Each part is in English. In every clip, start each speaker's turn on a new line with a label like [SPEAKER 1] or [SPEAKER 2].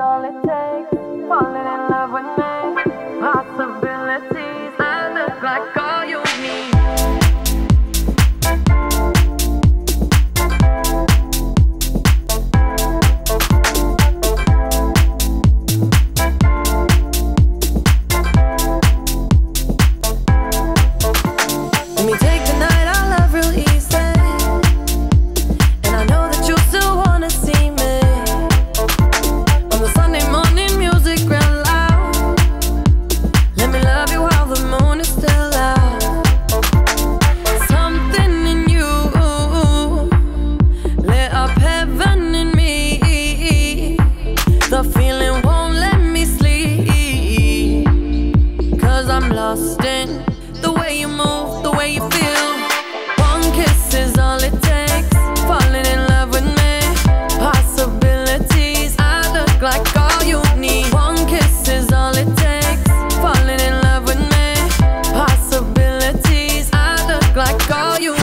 [SPEAKER 1] all it takes. lost in the way you move, the way you feel. One kiss is all it takes. Falling in love with me, possibilities. I look like all you need. One kiss is all it takes. Falling in love with me, possibilities. I look like all you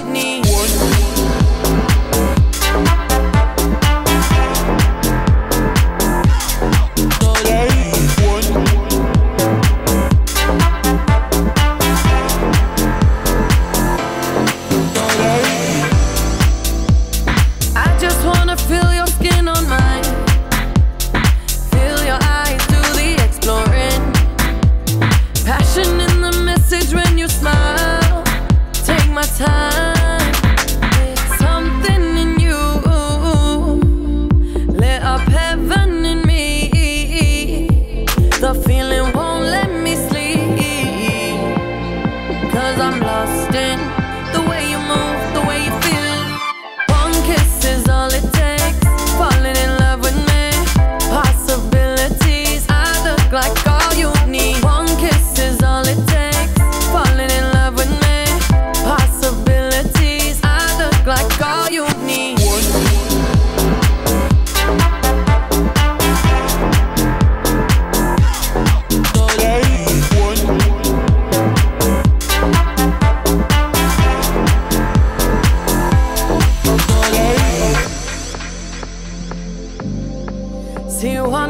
[SPEAKER 1] cause I'm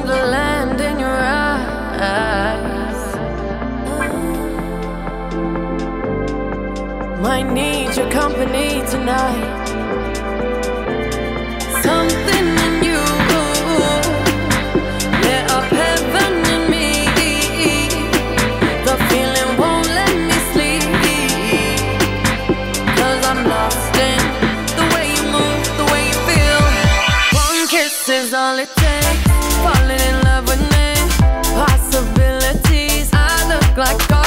[SPEAKER 1] the land in your eyes. Might need your company tonight. Something in you, lit up heaven in me. The feeling won't let me I'm lost in the way you move, the way you feel. One kiss is all it takes falling in love with me. Possibilities, I look like.